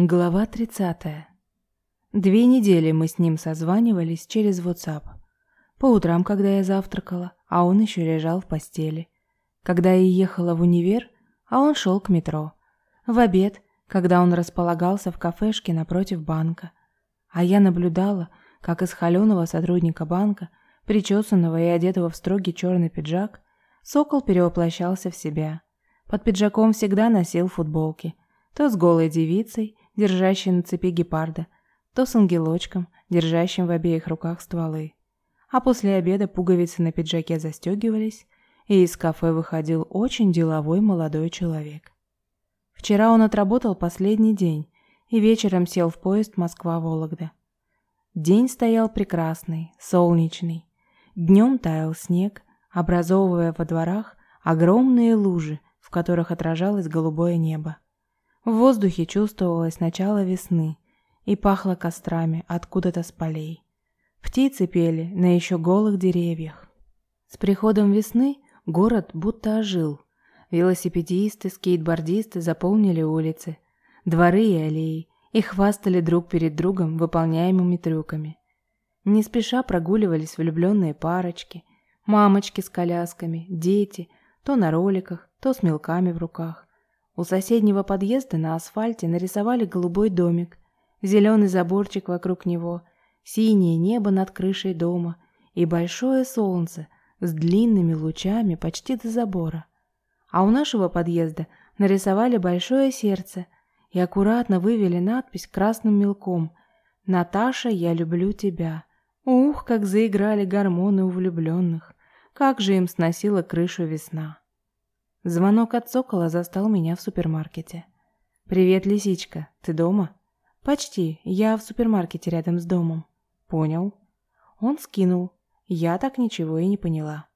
Глава 30. Две недели мы с ним созванивались через WhatsApp. По утрам, когда я завтракала, а он еще лежал в постели. Когда я ехала в универ, а он шел к метро. В обед, когда он располагался в кафешке напротив банка. А я наблюдала, как из холеного сотрудника банка, причесанного и одетого в строгий черный пиджак, сокол перевоплощался в себя. Под пиджаком всегда носил футболки. То с голой девицей, держащий на цепи гепарда, то с ангелочком, держащим в обеих руках стволы. А после обеда пуговицы на пиджаке застегивались, и из кафе выходил очень деловой молодой человек. Вчера он отработал последний день и вечером сел в поезд Москва-Вологда. День стоял прекрасный, солнечный. Днем таял снег, образовывая во дворах огромные лужи, в которых отражалось голубое небо. В воздухе чувствовалось начало весны и пахло кострами откуда-то с полей. Птицы пели на еще голых деревьях. С приходом весны город будто ожил. Велосипедисты, скейтбордисты заполнили улицы, дворы и аллеи и хвастали друг перед другом выполняемыми трюками. Не спеша прогуливались влюбленные парочки, мамочки с колясками, дети, то на роликах, то с мелками в руках. У соседнего подъезда на асфальте нарисовали голубой домик, зеленый заборчик вокруг него, синее небо над крышей дома и большое солнце с длинными лучами почти до забора. А у нашего подъезда нарисовали большое сердце и аккуратно вывели надпись красным мелком «Наташа, я люблю тебя». Ух, как заиграли гормоны у влюбленных! Как же им сносила крышу весна! Звонок от Сокола застал меня в супермаркете. «Привет, лисичка, ты дома?» «Почти, я в супермаркете рядом с домом». «Понял». Он скинул. Я так ничего и не поняла.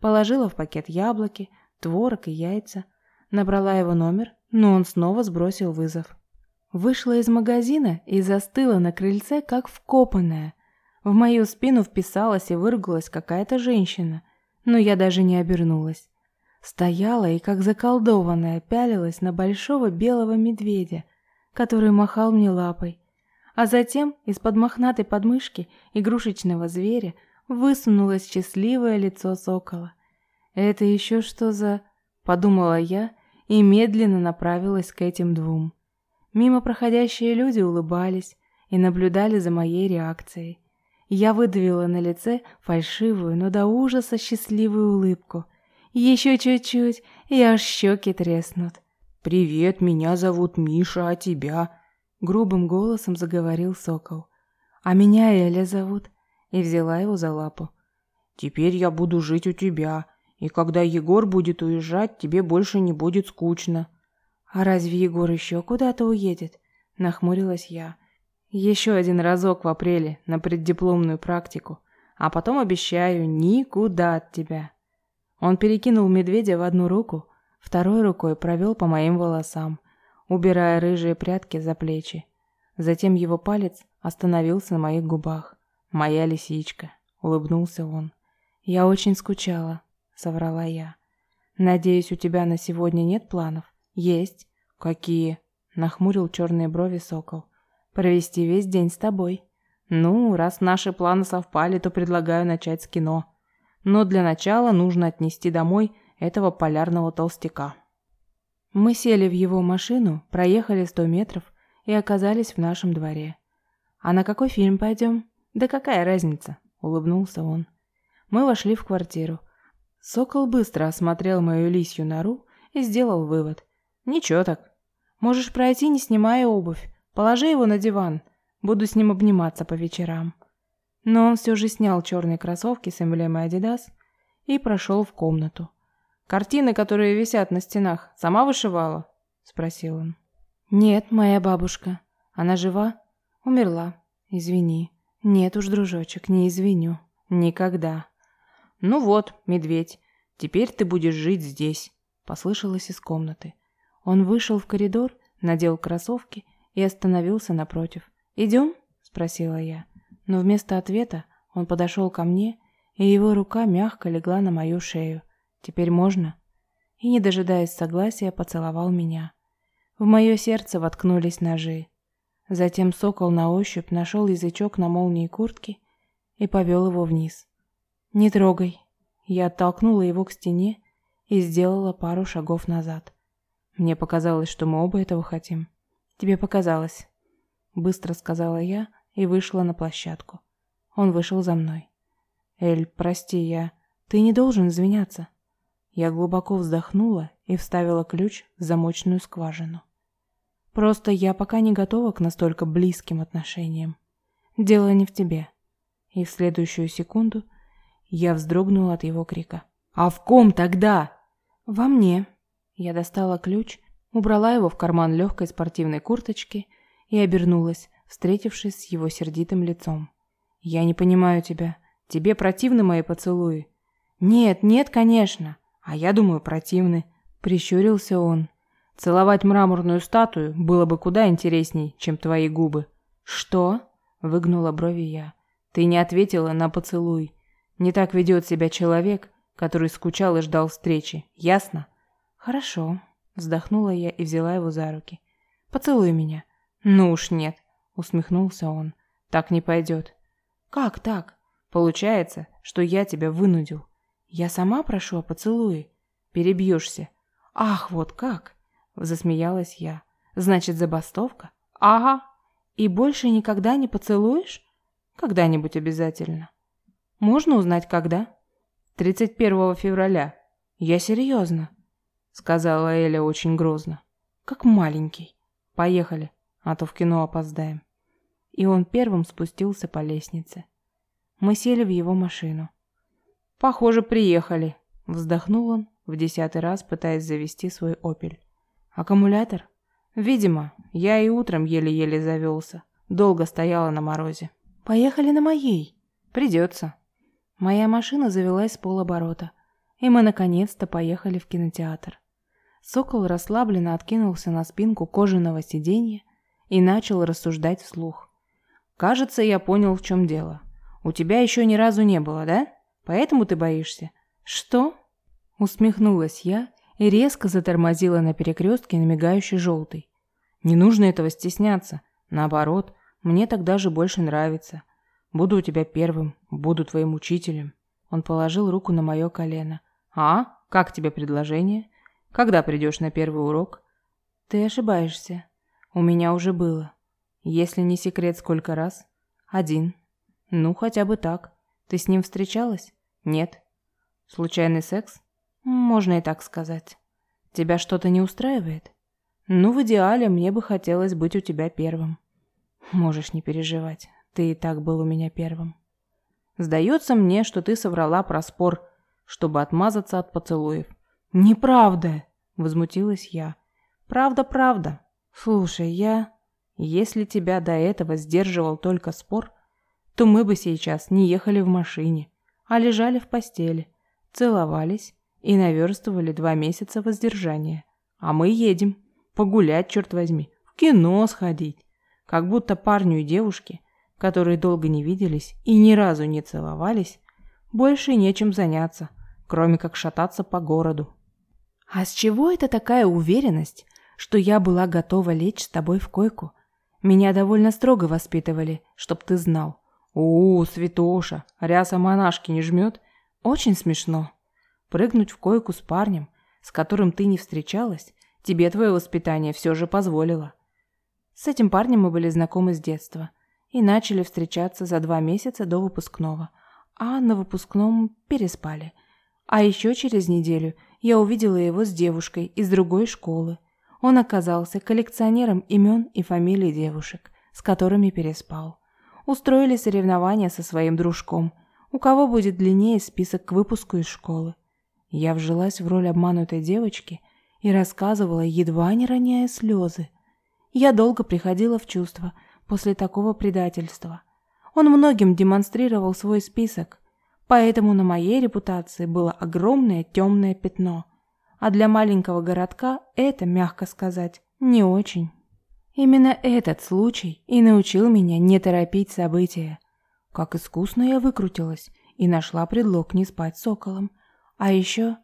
Положила в пакет яблоки, творог и яйца. Набрала его номер, но он снова сбросил вызов. Вышла из магазина и застыла на крыльце, как вкопанная. В мою спину вписалась и выругалась какая-то женщина, но я даже не обернулась. Стояла и, как заколдованная, пялилась на большого белого медведя, который махал мне лапой. А затем из-под мохнатой подмышки игрушечного зверя высунулось счастливое лицо сокола. «Это еще что за...» — подумала я и медленно направилась к этим двум. Мимо проходящие люди улыбались и наблюдали за моей реакцией. Я выдавила на лице фальшивую, но до ужаса счастливую улыбку — еще чуть-чуть, и аж щеки треснут. «Привет, меня зовут Миша, а тебя?» Грубым голосом заговорил сокол. «А меня Эля зовут». И взяла его за лапу. «Теперь я буду жить у тебя, и когда Егор будет уезжать, тебе больше не будет скучно». «А разве Егор еще куда-то уедет?» Нахмурилась я. «Еще один разок в апреле на преддипломную практику, а потом обещаю никуда от тебя». Он перекинул медведя в одну руку, второй рукой провел по моим волосам, убирая рыжие прядки за плечи. Затем его палец остановился на моих губах. «Моя лисичка», — улыбнулся он. «Я очень скучала», — соврала я. «Надеюсь, у тебя на сегодня нет планов?» «Есть». «Какие?» — нахмурил черные брови сокол. «Провести весь день с тобой». «Ну, раз наши планы совпали, то предлагаю начать с кино», но для начала нужно отнести домой этого полярного толстяка. Мы сели в его машину, проехали сто метров и оказались в нашем дворе. «А на какой фильм пойдем?» «Да какая разница?» – улыбнулся он. Мы вошли в квартиру. Сокол быстро осмотрел мою лисью нору и сделал вывод. «Ничего так. Можешь пройти, не снимая обувь. Положи его на диван. Буду с ним обниматься по вечерам». Но он все же снял черные кроссовки с эмблемой Adidas и прошел в комнату. «Картины, которые висят на стенах, сама вышивала?» – спросил он. «Нет, моя бабушка. Она жива?» «Умерла. Извини». «Нет уж, дружочек, не извиню. Никогда». «Ну вот, медведь, теперь ты будешь жить здесь», – послышалось из комнаты. Он вышел в коридор, надел кроссовки и остановился напротив. «Идем?» – спросила я. Но вместо ответа он подошел ко мне, и его рука мягко легла на мою шею. «Теперь можно?» И, не дожидаясь согласия, поцеловал меня. В мое сердце воткнулись ножи. Затем сокол на ощупь нашел язычок на молнии куртки и повел его вниз. «Не трогай». Я оттолкнула его к стене и сделала пару шагов назад. Мне показалось, что мы оба этого хотим. Тебе показалось. Быстро сказала я и вышла на площадку. Он вышел за мной. Эль, прости, я... Ты не должен извиняться. Я глубоко вздохнула и вставила ключ в замочную скважину. Просто я пока не готова к настолько близким отношениям. Дело не в тебе. И в следующую секунду я вздрогнула от его крика. «А в ком тогда?» «Во мне». Я достала ключ, убрала его в карман легкой спортивной курточки и обернулась, встретившись с его сердитым лицом. «Я не понимаю тебя. Тебе противны мои поцелуи?» «Нет, нет, конечно. А я думаю, противны», — прищурился он. «Целовать мраморную статую было бы куда интересней, чем твои губы». «Что?» — выгнула брови я. «Ты не ответила на поцелуй. Не так ведет себя человек, который скучал и ждал встречи. Ясно?» «Хорошо», — вздохнула я и взяла его за руки. «Поцелуй меня». «Ну уж нет», — усмехнулся он. «Так не пойдет». «Как так?» «Получается, что я тебя вынудил. Я сама прошу о поцелуе. Перебьешься». «Ах, вот как!» — засмеялась я. «Значит, забастовка?» «Ага. И больше никогда не поцелуешь?» «Когда-нибудь обязательно». «Можно узнать, когда?» «31 февраля». «Я серьезно», — сказала Эля очень грозно. «Как маленький. Поехали, а то в кино опоздаем». И он первым спустился по лестнице. Мы сели в его машину. «Похоже, приехали», — вздохнул он, в десятый раз пытаясь завести свой «Опель». «Аккумулятор?» «Видимо, я и утром еле-еле завелся. Долго стояла на морозе». «Поехали на моей». «Придется». Моя машина завелась с полоборота, и мы наконец-то поехали в кинотеатр. Сокол расслабленно откинулся на спинку кожаного сиденья и начал рассуждать вслух. «Кажется, я понял, в чем дело. У тебя еще ни разу не было, да?» Поэтому ты боишься?» «Что?» Усмехнулась я и резко затормозила на перекрестке на мигающий желтый. «Не нужно этого стесняться. Наоборот, мне так даже больше нравится. Буду у тебя первым, буду твоим учителем». Он положил руку на мое колено. «А? Как тебе предложение? Когда придешь на первый урок?» «Ты ошибаешься. У меня уже было. Если не секрет, сколько раз?» «Один». «Ну, хотя бы так. Ты с ним встречалась?» Нет. Случайный секс? Можно и так сказать. Тебя что-то не устраивает? Ну, в идеале мне бы хотелось быть у тебя первым. Можешь не переживать. Ты и так был у меня первым. Сдается мне, что ты соврала про спор, чтобы отмазаться от поцелуев. Неправда, возмутилась я. Правда, правда. Слушай, я... Если тебя до этого сдерживал только спор, то мы бы сейчас не ехали в машине а лежали в постели, целовались и наверстывали два месяца воздержания. А мы едем. Погулять, черт возьми. В кино сходить. Как будто парню и девушке, которые долго не виделись и ни разу не целовались, больше нечем заняться, кроме как шататься по городу. А с чего это такая уверенность, что я была готова лечь с тобой в койку? Меня довольно строго воспитывали, чтоб ты знал. «У, святоша, ряса монашки не жмет?» «Очень смешно. Прыгнуть в койку с парнем, с которым ты не встречалась, тебе твое воспитание все же позволило». С этим парнем мы были знакомы с детства и начали встречаться за два месяца до выпускного, а на выпускном переспали. А еще через неделю я увидела его с девушкой из другой школы. Он оказался коллекционером имен и фамилий девушек, с которыми переспал устроили соревнования со своим дружком. У кого будет длиннее список к выпуску из школы. Я вжилась в роль обманутой девочки и рассказывала, едва не роняя слезы. Я долго приходила в чувство после такого предательства. Он многим демонстрировал свой список, поэтому на моей репутации было огромное темное пятно. А для маленького городка это, мягко сказать, не очень. Именно этот случай и научил меня не торопить события. Как искусно я выкрутилась и нашла предлог не спать с соколом. А еще,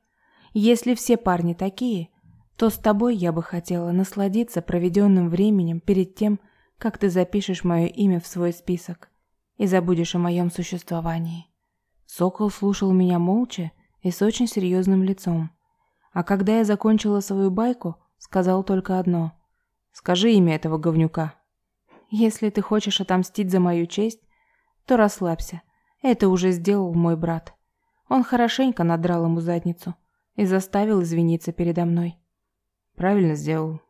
если все парни такие, то с тобой я бы хотела насладиться проведенным временем перед тем, как ты запишешь мое имя в свой список и забудешь о моем существовании. Сокол слушал меня молча и с очень серьезным лицом. А когда я закончила свою байку, сказал только одно. «Скажи имя этого говнюка». «Если ты хочешь отомстить за мою честь, то расслабься. Это уже сделал мой брат. Он хорошенько надрал ему задницу и заставил извиниться передо мной. Правильно сделал.